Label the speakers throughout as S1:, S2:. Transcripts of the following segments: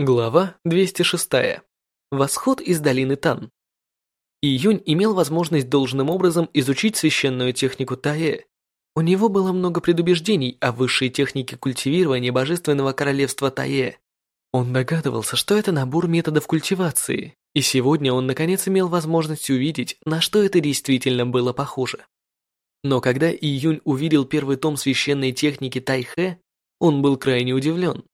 S1: Глава 206. Восход из долины Тан. Июнь имел возможность должным образом изучить священную технику Тае. У него было много предубеждений о высшей технике культивирования божественного королевства Тае. Он догадывался, что это набор методов культивации, и сегодня он наконец имел возможность увидеть, на что это действительно было похоже. Но когда Июнь увидел первый том священной техники Тайхэ, он был крайне удивлен.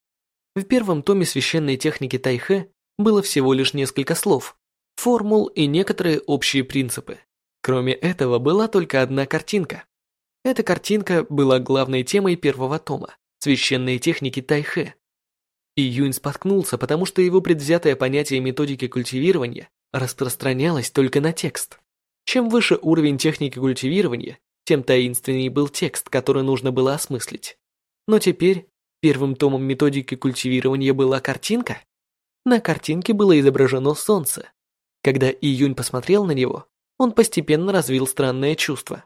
S1: В первом томе священной техники Тайхэ было всего лишь несколько слов, формул и некоторые общие принципы. Кроме этого, была только одна картинка. Эта картинка была главной темой первого тома священной техники Тайхэ. Июнь споткнулся, потому что его предвзятое понятие методики культивирования распространялось только на текст. Чем выше уровень техники культивирования, тем таинственнее был текст, который нужно было осмыслить. Но теперь Первым томом методики культивирования была картинка. На картинке было изображено солнце. Когда Июнь посмотрел на него, он постепенно развил странное чувство.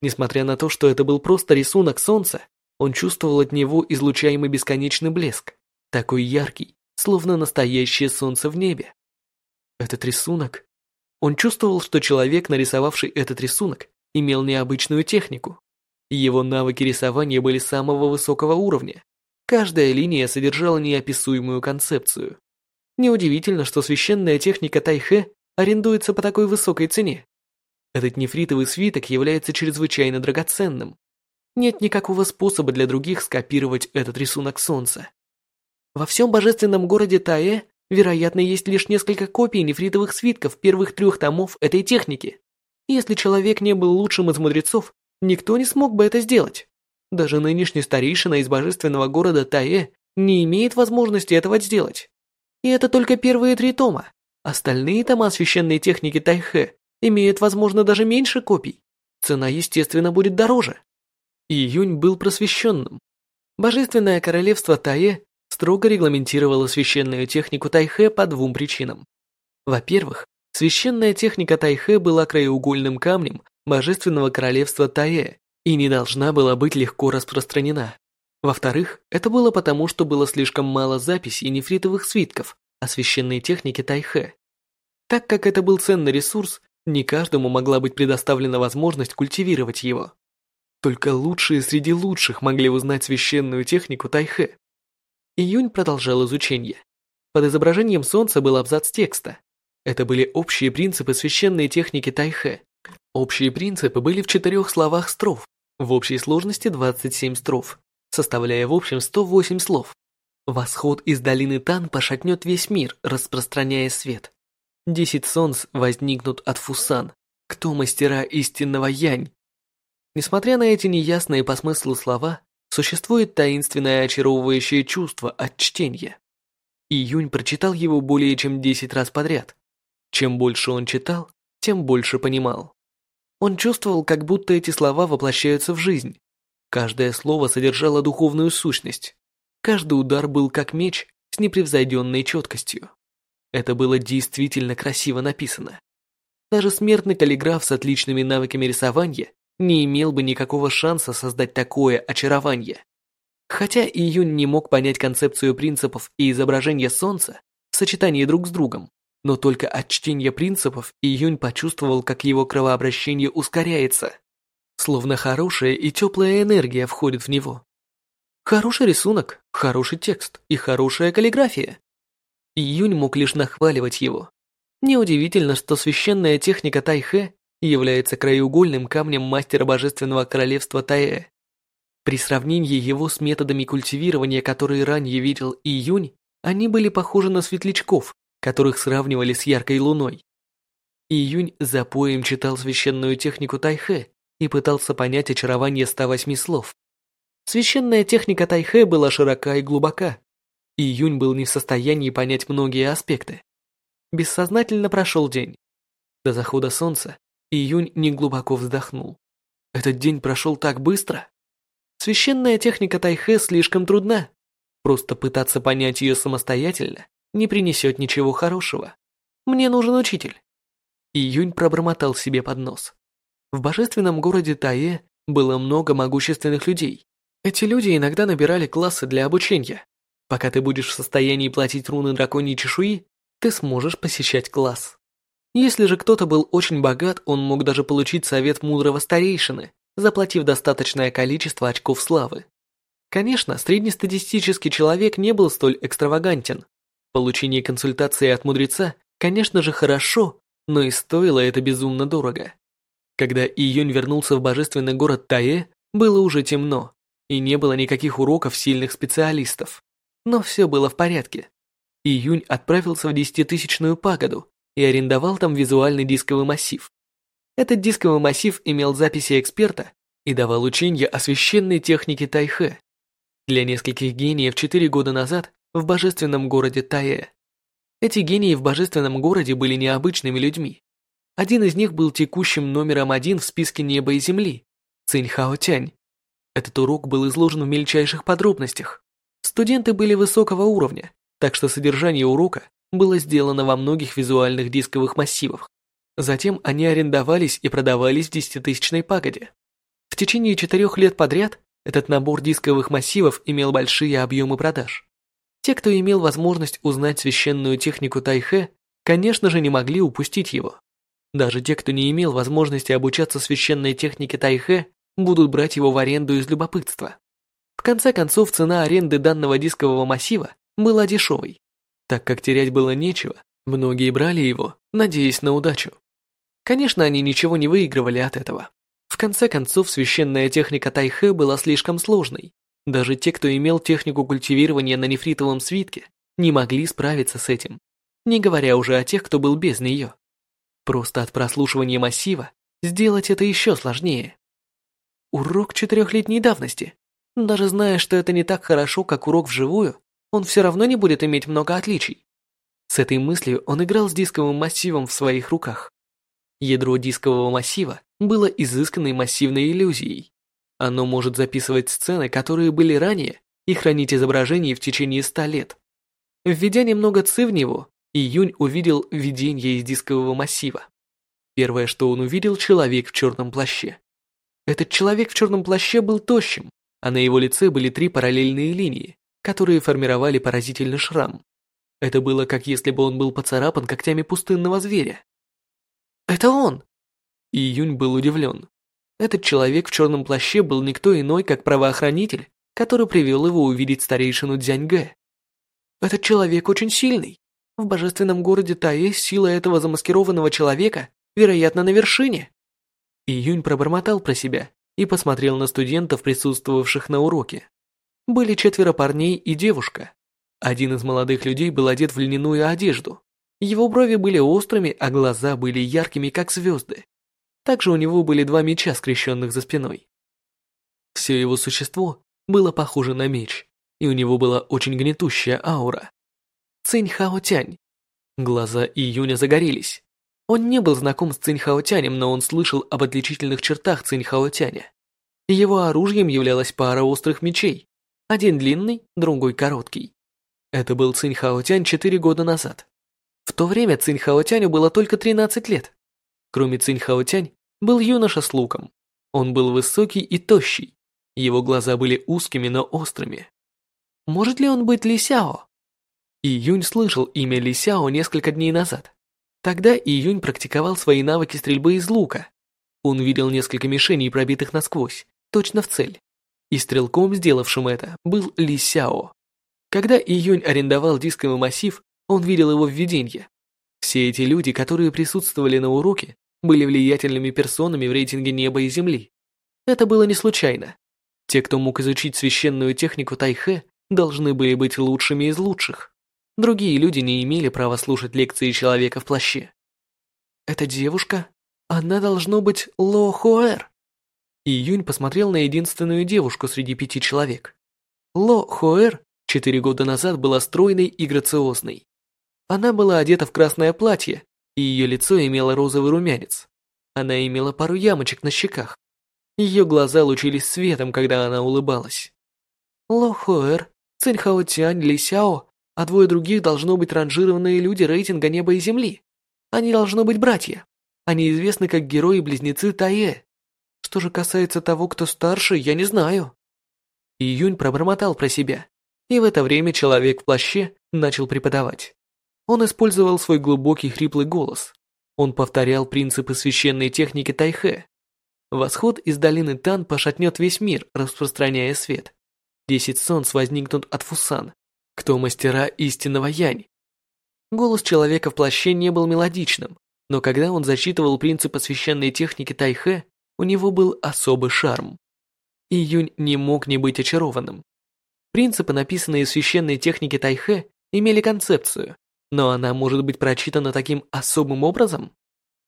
S1: Несмотря на то, что это был просто рисунок солнца, он чувствовал от него излучаемый бесконечный блеск, такой яркий, словно настоящее солнце в небе. Этот рисунок... Он чувствовал, что человек, нарисовавший этот рисунок, имел необычную технику. Его навыки рисования были самого высокого уровня. Каждая линия содержала неописуемую концепцию. Неудивительно, что священная техника Тайхэ арендуется по такой высокой цене. Этот нефритовый свиток является чрезвычайно драгоценным. Нет никакого способа для других скопировать этот рисунок солнца. Во всем божественном городе Таэ, вероятно, есть лишь несколько копий нефритовых свитков первых трех томов этой техники. Если человек не был лучшим из мудрецов, никто не смог бы это сделать. Даже нынешний старейшина из божественного города Таэ не имеет возможности этого сделать. И это только первые три тома. Остальные тома священной техники Тайхэ имеют, возможно, даже меньше копий. Цена, естественно, будет дороже. Июнь был просвещенным. Божественное королевство Таэ строго регламентировало священную технику Тайхэ по двум причинам. Во-первых, священная техника Тайхэ была краеугольным камнем божественного королевства Таэ и не должна была быть легко распространена. Во-вторых, это было потому, что было слишком мало записей нефритовых свитков о священной технике Тайхэ. Так как это был ценный ресурс, не каждому могла быть предоставлена возможность культивировать его. Только лучшие среди лучших могли узнать священную технику Тайхэ. Июнь продолжал изучение. Под изображением солнца был абзац текста. Это были общие принципы священной техники Тайхэ. Общие принципы были в четырех словах строф, в общей сложности 27 строф, составляя в общем 108 слов. Восход из долины Тан пошатнет весь мир, распространяя свет. Десять солнц возникнут от Фусан. Кто мастера истинного Янь? Несмотря на эти неясные по смыслу слова, существует таинственное очаровывающее чувство от чтения. Июнь прочитал его более чем 10 раз подряд. Чем больше он читал, тем больше понимал. Он чувствовал, как будто эти слова воплощаются в жизнь. Каждое слово содержало духовную сущность. Каждый удар был как меч с непревзойденной четкостью. Это было действительно красиво написано. Даже смертный каллиграф с отличными навыками рисования не имел бы никакого шанса создать такое очарование. Хотя Июнь не мог понять концепцию принципов и изображения солнца в сочетании друг с другом, но только от чтения принципов Июнь почувствовал, как его кровообращение ускоряется. Словно хорошая и теплая энергия входит в него. Хороший рисунок, хороший текст и хорошая каллиграфия. Июнь мог лишь нахваливать его. Неудивительно, что священная техника Тайхэ является краеугольным камнем мастера божественного королевства Тайэ. При сравнении его с методами культивирования, которые ранее видел Июнь, они были похожи на светлячков, которых сравнивали с яркой луной. Июнь за поем читал священную технику Тайхэ и пытался понять очарование 108 слов. Священная техника Тайхэ была широка и глубока. Июнь был не в состоянии понять многие аспекты. Бессознательно прошел день. До захода солнца Июнь неглубоко вздохнул. Этот день прошел так быстро. Священная техника Тайхэ слишком трудна. Просто пытаться понять ее самостоятельно не принесет ничего хорошего. Мне нужен учитель. Июнь пробормотал себе под нос. В божественном городе Таэ было много могущественных людей. Эти люди иногда набирали классы для обучения. Пока ты будешь в состоянии платить руны драконьей чешуи, ты сможешь посещать класс. Если же кто-то был очень богат, он мог даже получить совет мудрого старейшины, заплатив достаточное количество очков славы. Конечно, среднестатистический человек не был столь экстравагантен. Получение консультации от мудреца, конечно же, хорошо, но и стоило это безумно дорого. Когда Июнь вернулся в божественный город Тае, было уже темно, и не было никаких уроков сильных специалистов. Но все было в порядке. Июнь отправился в десятитысячную пагоду и арендовал там визуальный дисковый массив. Этот дисковый массив имел записи эксперта и давал учения о священной технике Тайхэ. Для нескольких гениев четыре года назад в божественном городе Тае. Эти гении в божественном городе были необычными людьми. Один из них был текущим номером один в списке неба и земли – Цинь Хао Тянь. Этот урок был изложен в мельчайших подробностях. Студенты были высокого уровня, так что содержание урока было сделано во многих визуальных дисковых массивах. Затем они арендовались и продавались в десятитысячной пагоде. В течение четырех лет подряд этот набор дисковых массивов имел большие объемы продаж. Те, кто имел возможность узнать священную технику Тайхэ, конечно же не могли упустить его. Даже те, кто не имел возможности обучаться священной технике Тайхэ, будут брать его в аренду из любопытства. В конце концов, цена аренды данного дискового массива была дешевой. Так как терять было нечего, многие брали его, надеясь на удачу. Конечно, они ничего не выигрывали от этого. В конце концов, священная техника тайхэ была слишком сложной. Даже те, кто имел технику культивирования на нефритовом свитке, не могли справиться с этим, не говоря уже о тех, кто был без нее. Просто от прослушивания массива сделать это еще сложнее. Урок четырехлетней давности. Даже зная, что это не так хорошо, как урок вживую, он все равно не будет иметь много отличий. С этой мыслью он играл с дисковым массивом в своих руках. Ядро дискового массива было изысканной массивной иллюзией. Оно может записывать сцены, которые были ранее, и хранить изображения в течение ста лет. Введя немного ци в него, Июнь увидел видение из дискового массива. Первое, что он увидел, человек в черном плаще. Этот человек в черном плаще был тощим, а на его лице были три параллельные линии, которые формировали поразительный шрам. Это было как если бы он был поцарапан когтями пустынного зверя. «Это он!» Июнь был удивлен. Этот человек в черном плаще был никто иной, как правоохранитель, который привел его увидеть старейшину Дзяньгэ. «Этот человек очень сильный. В божественном городе Таэ сила этого замаскированного человека, вероятно, на вершине». Июнь пробормотал про себя и посмотрел на студентов, присутствовавших на уроке. Были четверо парней и девушка. Один из молодых людей был одет в льняную одежду. Его брови были острыми, а глаза были яркими, как звезды. Также у него были два меча, скрещенных за спиной. Все его существо было похоже на меч, и у него была очень гнетущая аура. Цинь Хао Тянь. Глаза Июня загорелись. Он не был знаком с Цинь Хао Тянем, но он слышал об отличительных чертах Цинь Хао Тяня. Его оружием являлась пара острых мечей, один длинный, другой короткий. Это был Цинь Хаотянь четыре года назад. В то время Цинь Хаотяню было только 13 лет. Кроме Цинь Хаотянь, был юноша с луком. Он был высокий и тощий. Его глаза были узкими, но острыми. Может ли он быть Ли Сяо? Июнь слышал имя Ли Сяо несколько дней назад. Тогда Июнь практиковал свои навыки стрельбы из лука. Он видел несколько мишеней, пробитых насквозь, точно в цель и стрелком, сделавшим это, был Ли Сяо. Когда Июнь арендовал дисковый массив, он видел его в виденье. Все эти люди, которые присутствовали на уроке, были влиятельными персонами в рейтинге неба и земли. Это было не случайно. Те, кто мог изучить священную технику Тайхэ, должны были быть лучшими из лучших. Другие люди не имели права слушать лекции человека в плаще. Эта девушка, она должно быть Ло Хуэр. Июнь посмотрел на единственную девушку среди пяти человек. Ло Хоэр четыре года назад была стройной и грациозной. Она была одета в красное платье, и ее лицо имело розовый румянец. Она имела пару ямочек на щеках. Ее глаза лучились светом, когда она улыбалась. Ло Хоэр, Цинь Хао Тянь, Ли Сяо, а двое других должно быть ранжированные люди рейтинга неба и земли. Они должно быть братья. Они известны как герои-близнецы Тае. Что же касается того, кто старше, я не знаю. Июнь пробормотал про себя. И в это время человек в плаще начал преподавать. Он использовал свой глубокий хриплый голос. Он повторял принципы священной техники Тайхэ. Восход из долины Тан пошатнет весь мир, распространяя свет. Десять солнц возникнут от Фусан. Кто мастера истинного Янь? Голос человека в плаще не был мелодичным, но когда он зачитывал принципы священной техники Тайхэ, у него был особый шарм. Июнь не мог не быть очарованным. Принципы, написанные в священной технике Тайхэ, имели концепцию, но она может быть прочитана таким особым образом?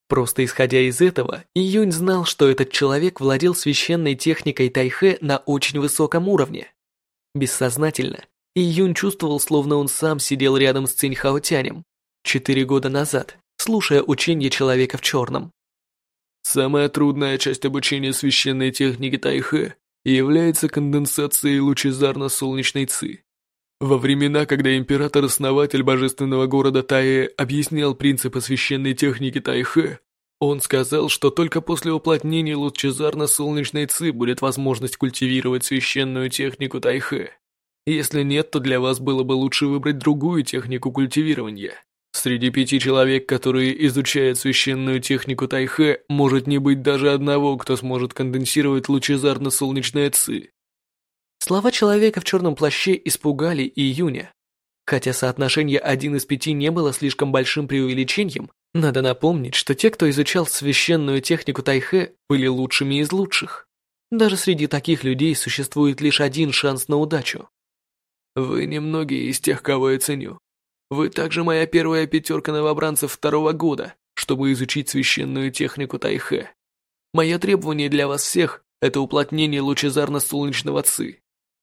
S1: Просто исходя из этого, Июнь знал, что этот человек владел священной техникой Тайхэ на очень высоком уровне. Бессознательно, Июнь чувствовал, словно он сам сидел рядом с Циньхаотянем четыре года назад, слушая учение человека в черном.
S2: Самая трудная часть обучения священной технике Тайхэ является конденсацией лучезарно-солнечной ци. Во времена, когда император-основатель божественного города Тае объяснял принципы священной техники Тайхэ, он сказал, что только после уплотнения лучезарно-солнечной ци будет возможность культивировать священную технику Тайхэ. Если нет, то для вас было бы лучше выбрать другую технику культивирования. Среди пяти человек, которые изучают священную технику Тайхэ, может не быть даже одного, кто сможет конденсировать лучезарно-солнечное ци.
S1: Слова человека в черном плаще испугали Июня. Хотя соотношение один из пяти не было слишком большим преувеличением, надо напомнить, что те, кто изучал священную технику Тайхэ, были лучшими из лучших. Даже среди таких людей существует лишь один шанс на удачу.
S2: Вы немногие из тех, кого я ценю. Вы также моя первая пятерка новобранцев второго года, чтобы изучить священную технику Тайхэ. Мое требование для вас всех – это уплотнение лучезарно-солнечного ци.